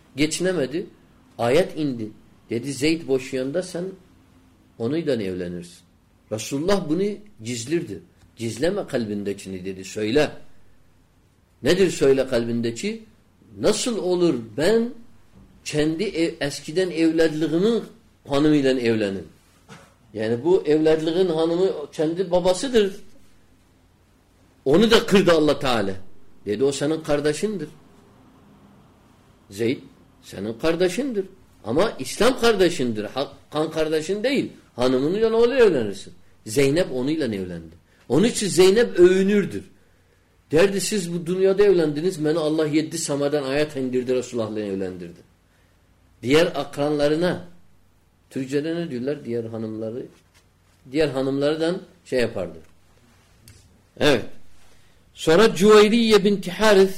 یہ سنس رسولہ ندر سیلا نسل بابا سندر اللہ خردہ سندر senin kardeşindir. Ama İslam kardeşindir. Kan kardeşin değil. Hanımınla oğlu evlenirsin. Zeynep onunla evlendi. Onun için Zeynep övünürdür. Derdi siz bu dünyada evlendiniz. Beni Allah yedi samadan ayet indirdi Resulullah'la evlendirdi. Diğer akranlarına Türkçe'de ne diyorlar? Diğer hanımları diğer hanımlardan şey yapardı. Evet. Sonra Cüveyriye binti Harith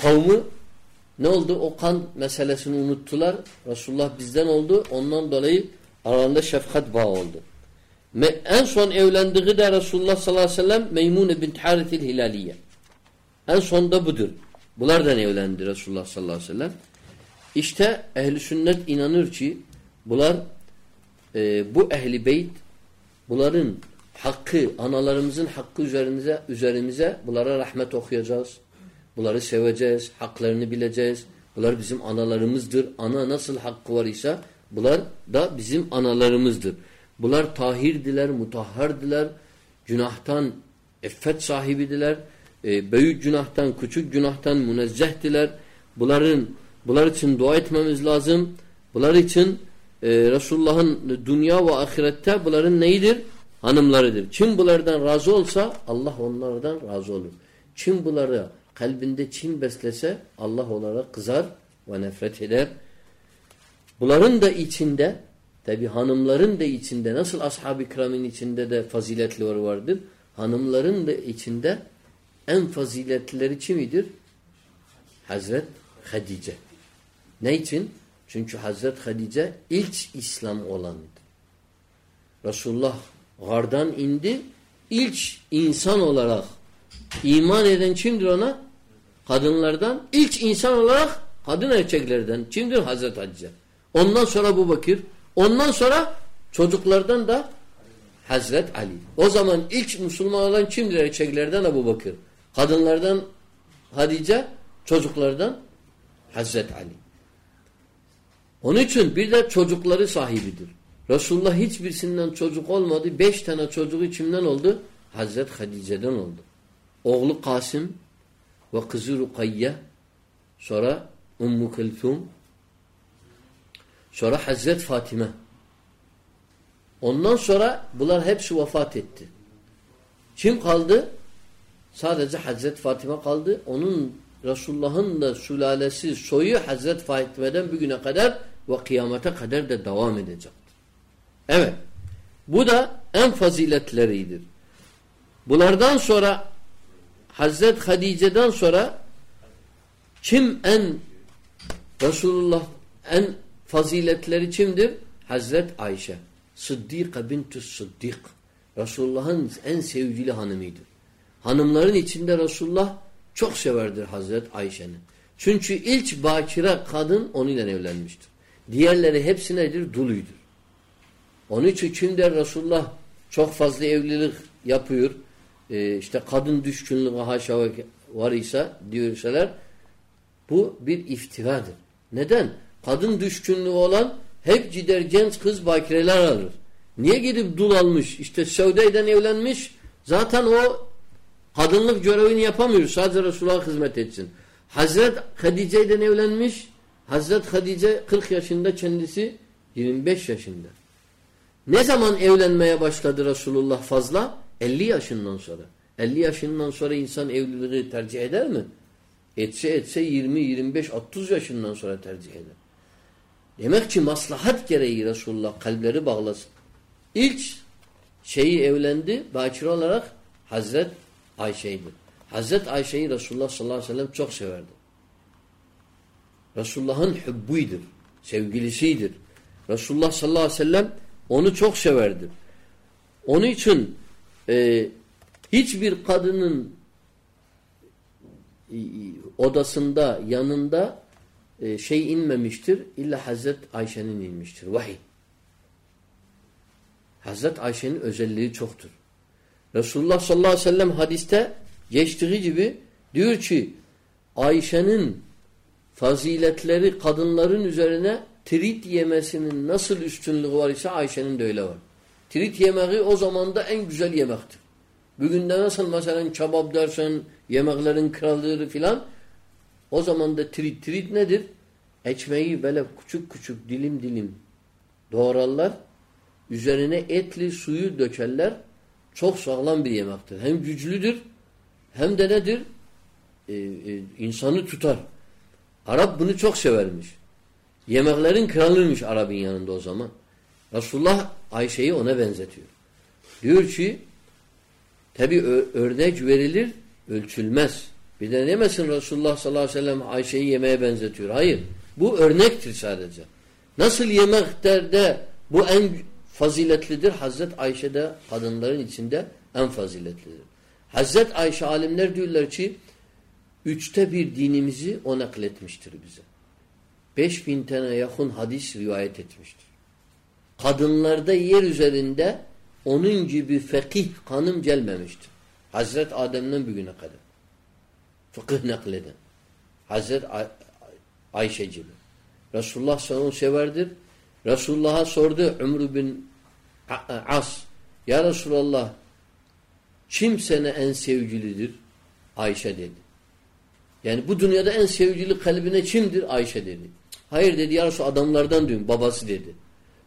kavmi ne oldu? O kan meselesini unuttular. Resulullah bizden oldu. Ondan dolayı aralarında şefkat bağı oldu. Me en son evlendiği de Resulullah sallallahu aleyhi ve sellem Meymune bint Haritil Hilaliye. En son da budur. Bunlardan evlendi Resulullah sallallahu aleyhi ve sellem. İşte ehli sünnet inanır ki bunlar e, bu ehli beyt bunların hakkı, analarımızın hakkı üzerimize, üzerimize bunlara rahmet okuyacağız. بلر سیوجی حق لینج بلر حقاری بلر طاہر دلر مطہر دلر جناہ صاحب دلر جناہ جناہجہ دلر بلر دعائت لازم بلر چند رسول و آخرت اللہ لڑن دے ایبی ہنم لرن دے چھندے ہنم لرن دے ایم فضیلت لرچم حضرت حدیجہ نیچن چونچو حضرت حدیجہ اولان رسول اللہ وردانسان ایمان چند رونہ حدن لردان حضرت حضرت حدن لردان حدیجہ سوجوک لردان حضرت علی سنزر رسول حضرت حدیض Qasim ve kızı Rukayye sonra Ummu Kılsum sonra Hazret Fatime ondan sonra bunlar hepsi vefat etti. Kim kaldı? Sadece Hazret Fatime kaldı. Onun Resulullah'ın da sülalesi soyu Hazret Fatime'den bir güne kadar ve kıyamete kadar da devam edecektir. Evet. Bu da en faziletleridir. Bunlardan sonra حضرت حدیج اللہ در حضرت عائشہ رسول اللہ چوک سیوار حضرت عائشہ چھندر رسول چوک فضل خدن واریسا حدن دشان سعودہ مش جات حا سن حضرت حدیثہ مش حضرت خدیجہ شہمہ نی زمان رسول اللہ فضلہ علی عرم اتر نوک مسلحت کری رسول باچر حضرت عائش حضرت عائشی رسول چوک سوارد رسول رسول اللہ اون چوک سوارد اونی چھ حضرت عائش رسول اللہ صحم ح تھریماندہ فی الحال او زماندہ چھپ دلر چھپ سالم دردان عرب بہ چوک سورس یہ مغل کھلان عربی زمہ رسول ائشہ رت ل حضرت عائشہ حضرت عائشہ دین اونت مشتر پیش پینتھن حدیث روایت حضرت ع حضرت عائشہ رسول رسول اللہ سین سیو دائشہ دید بدنی عائشہ دیدر دید یادم لردان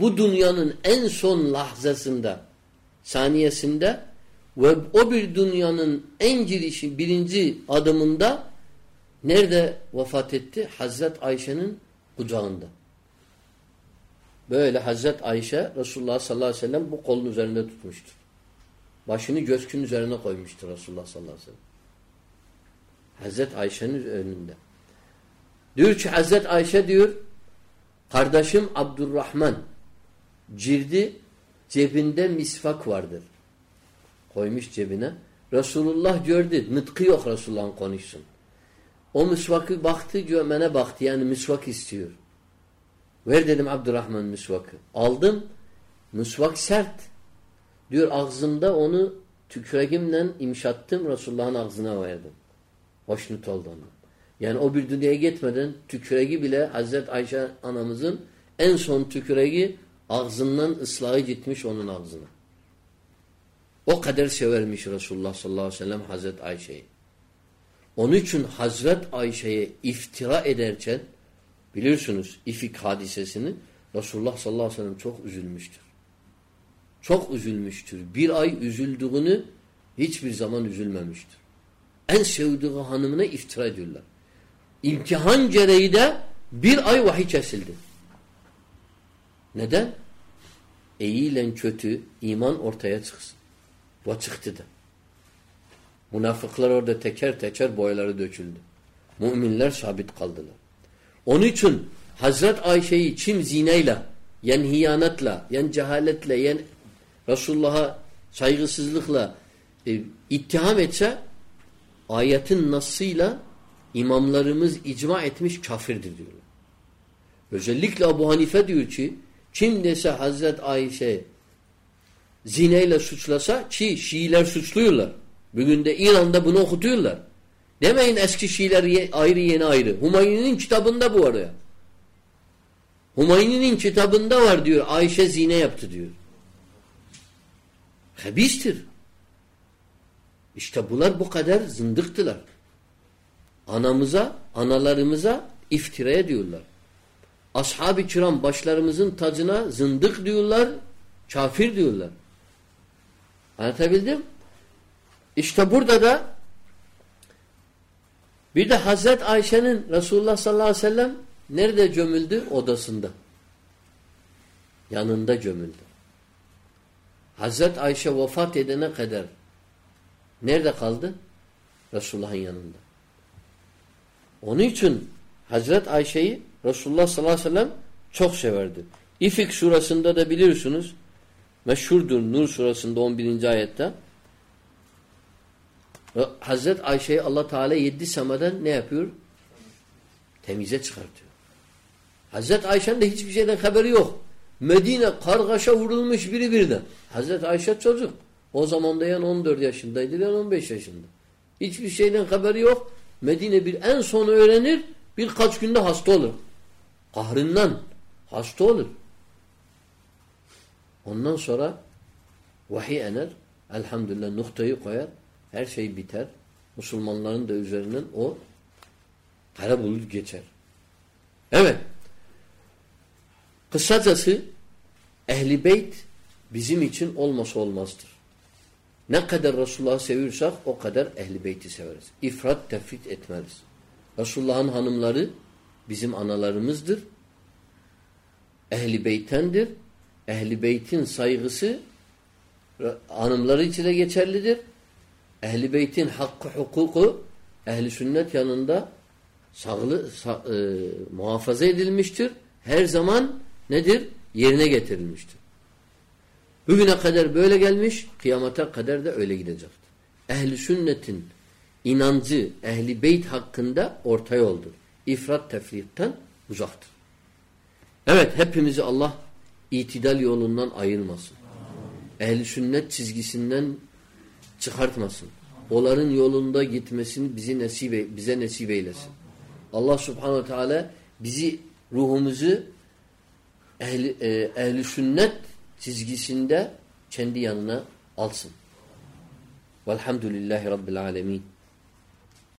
بنیان سون لہ حتندہ ثانیہ سندہ عبر دنیان وفات حضرت عائشہ حضرت عائشہ رسول اللہ نظارہ باشند نظارہ رس اللہ حضرت عائشہ حضرت عائشہ حردشم عبد الرحمن جرد چیبند مسفق وردر ہس چیبنہ رسول اللہ جرد متخی اخر اللہ قونی سم او مسوق بخت یا مسوق حصیور عبدالرحمن مسوق علدم مسوق سرت یور اخم دہ اون ٹکشرگ تم رسول اللہ اخذنہ وردم وشن یعنی اوبر دنیا گکشرگی بل حضرت عائشہ انحمد این سکرگی اخذن اصل رس اللہ وسلم حضرت عائشہ حضرت عائشہ افطرا رسول چوکول چوک عزول مشتر بل آئیول زمانہ امتحان حضرت شم زینتہ جہالت لہ یعنی رسولہ اتحانہ امامل اجماشا حضرت عائشہ زین شیلر تابندہ یہ اس حابرام بشلرز تھزنہ زند در شافر دولر اشتبر ددا بی حضرت آیشن رسول صر دل دہندہ حضرت آیشہ وفا تے دہ قدر نرد رسول اونی چن حضرت آیشہ یہ رسلور سنس میں حضرت عائشہ اللہ تعالی سمدن حضرت حضرت عائشہ سور واحی الحمد اللہ نختر مسلمان سے قدر رسول رسول بسم ان مزدور اہل بی اہل بیس لگی در اہل بیتن حق حقوقہ اہل شنتہ سغل محافظ دل مشتر ہیر زمانگی قدر تھیامتر اہل شنتھن انہل حقندہ اور افراط تفریح مزہ اللہ عید عیل مسم اہل شنت چزگی سندن چہرت مسلم بولارندہ یہ سن بصیب نصیب اللہ صبح روحمز اہل سنت چھزگی سندہ چھندی انہسن الحمد اللہ رب الم